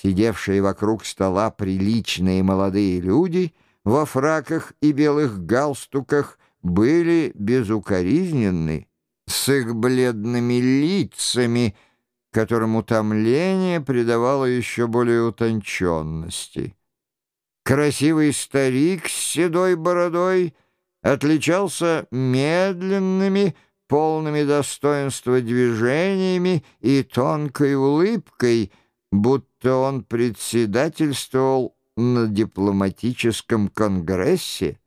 Сидевшие вокруг стола приличные молодые люди во фраках и белых галстуках были безукоризненны, с их бледными лицами, которым утомление придавало еще более утонченности. Красивый старик с седой бородой отличался медленными, полными достоинства движениями и тонкой улыбкой, будто он председательствовал на дипломатическом конгрессе.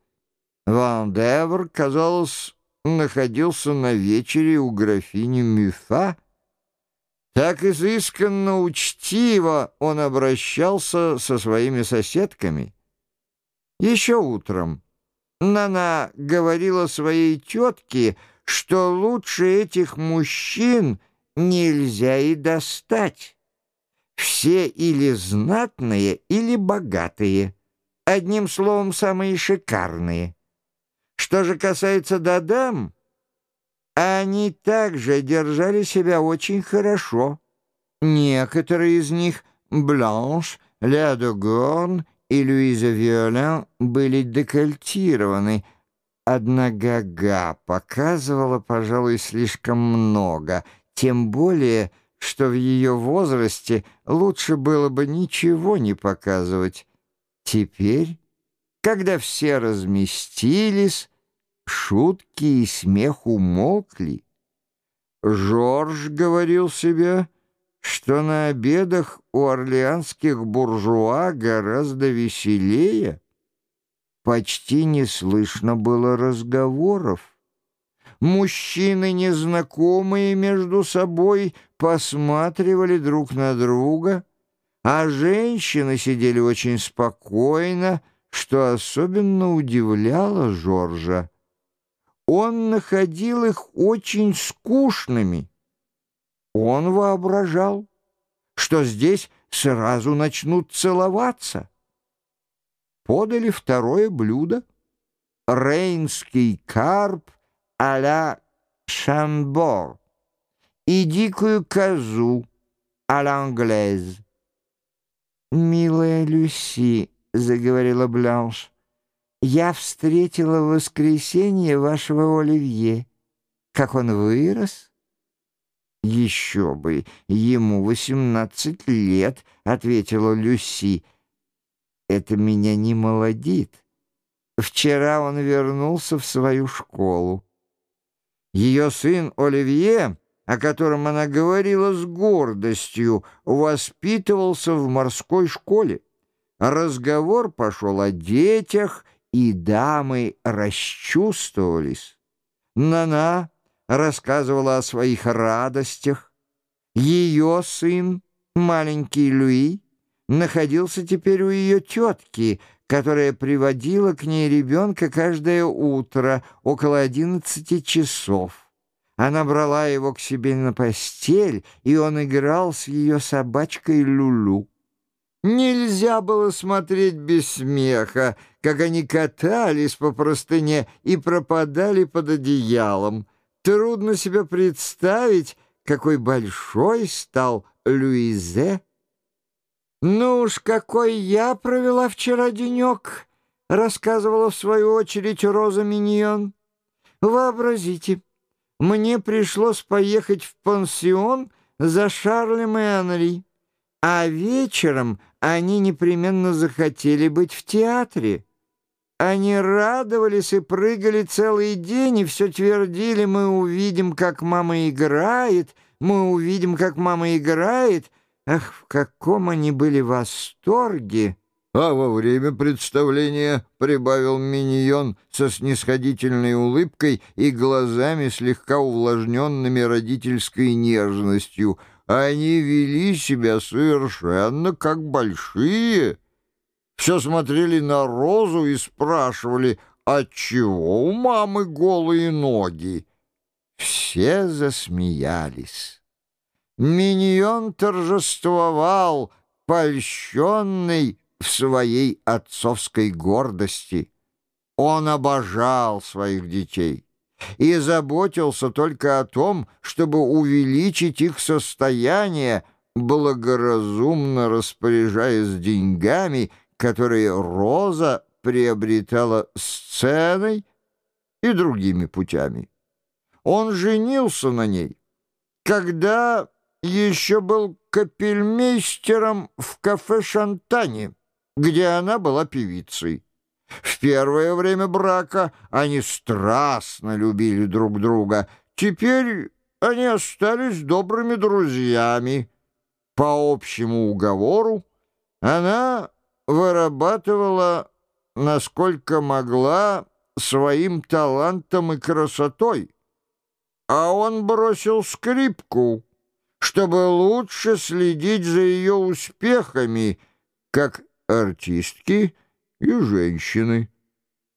Ван Девр, казалось, находился на вечере у графини Мюфа. Так изысканно учтиво он обращался со своими соседками. Еще утром Нана говорила своей тетке, что лучше этих мужчин нельзя и достать. Все или знатные, или богатые. Одним словом, самые шикарные. Что же касается дадам, они также держали себя очень хорошо. Некоторые из них, Бланш, Ля и Луиза Виолен, были декольтированы. Одна гага показывала, пожалуй, слишком много, тем более, что в ее возрасте лучше было бы ничего не показывать. Теперь, когда все разместились, Шутки и смех умолкли. Жорж говорил себе, что на обедах у орлеанских буржуа гораздо веселее. Почти не слышно было разговоров. Мужчины, незнакомые между собой, посматривали друг на друга, а женщины сидели очень спокойно, что особенно удивляло Жоржа он находил их очень скучными. Он воображал, что здесь сразу начнут целоваться. Подали второе блюдо — рейнский карп а-ля Шамбор и дикую козу а-ля англез. «Милая Люси», — заговорила Бланш, — я встретила в воскресенье вашего Оливье. Как он вырос? Еще бы, ему восемнадцать лет, ответила Люси. Это меня не молодит. Вчера он вернулся в свою школу. Ее сын Оливье, о котором она говорила с гордостью, воспитывался в морской школе. Разговор пошел о детях и дамы расчувствовались. Нана рассказывала о своих радостях. Ее сын, маленький Луи, находился теперь у ее тетки, которая приводила к ней ребенка каждое утро около одиннадцати часов. Она брала его к себе на постель, и он играл с ее собачкой Лулу. Нельзя было смотреть без смеха, как они катались по простыне и пропадали под одеялом. Трудно себе представить, какой большой стал Луизе. «Ну уж какой я провела вчера денек», — рассказывала в свою очередь Роза Миньон. «Вообразите, мне пришлось поехать в пансион за Шарлем и Анри, а вечером они непременно захотели быть в театре». Они радовались и прыгали целый день, и все твердили, мы увидим, как мама играет, мы увидим, как мама играет. Ах, в каком они были восторге! А во время представления прибавил миньон со снисходительной улыбкой и глазами, слегка увлажненными родительской нежностью. Они вели себя совершенно как большие все смотрели на Розу и спрашивали, отчего у мамы голые ноги. Все засмеялись. Миньон торжествовал, польщенный в своей отцовской гордости. Он обожал своих детей и заботился только о том, чтобы увеличить их состояние, благоразумно распоряжаясь деньгами, которые Роза приобретала сценой и другими путями. Он женился на ней, когда еще был капельмейстером в кафе «Шантане», где она была певицей. В первое время брака они страстно любили друг друга. Теперь они остались добрыми друзьями. По общему уговору она вырабатывала, насколько могла, своим талантом и красотой, а он бросил скрипку, чтобы лучше следить за ее успехами, как артистки и женщины.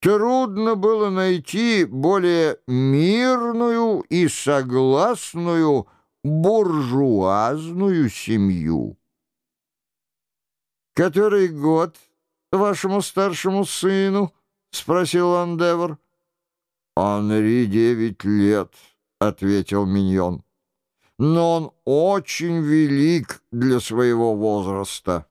Трудно было найти более мирную и согласную буржуазную семью. «Который год вашему старшему сыну?» — спросил Андевр. «Анри девять лет», — ответил Миньон. «Но он очень велик для своего возраста».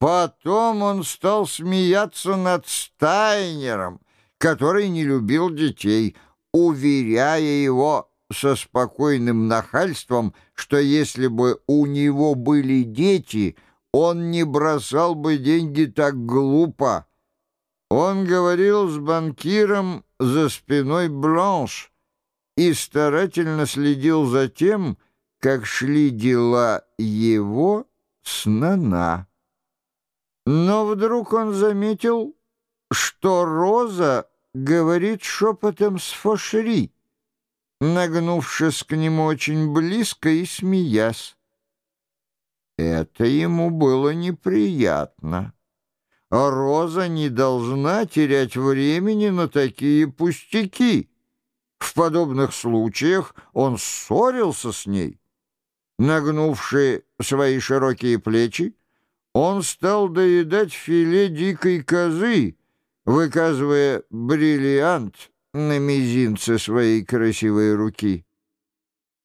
Потом он стал смеяться над Стайнером, который не любил детей, уверяя его со спокойным нахальством, что если бы у него были дети, он не бросал бы деньги так глупо. Он говорил с банкиром за спиной Бланш и старательно следил за тем, как шли дела его с Нана. Но вдруг он заметил, что Роза говорит шепотом с Фошери, нагнувшись к нему очень близко и смеясь. Это ему было неприятно. Роза не должна терять времени на такие пустяки. В подобных случаях он ссорился с ней. Нагнувши свои широкие плечи, он стал доедать филе дикой козы, выказывая бриллиант на мизинце своей красивой руки.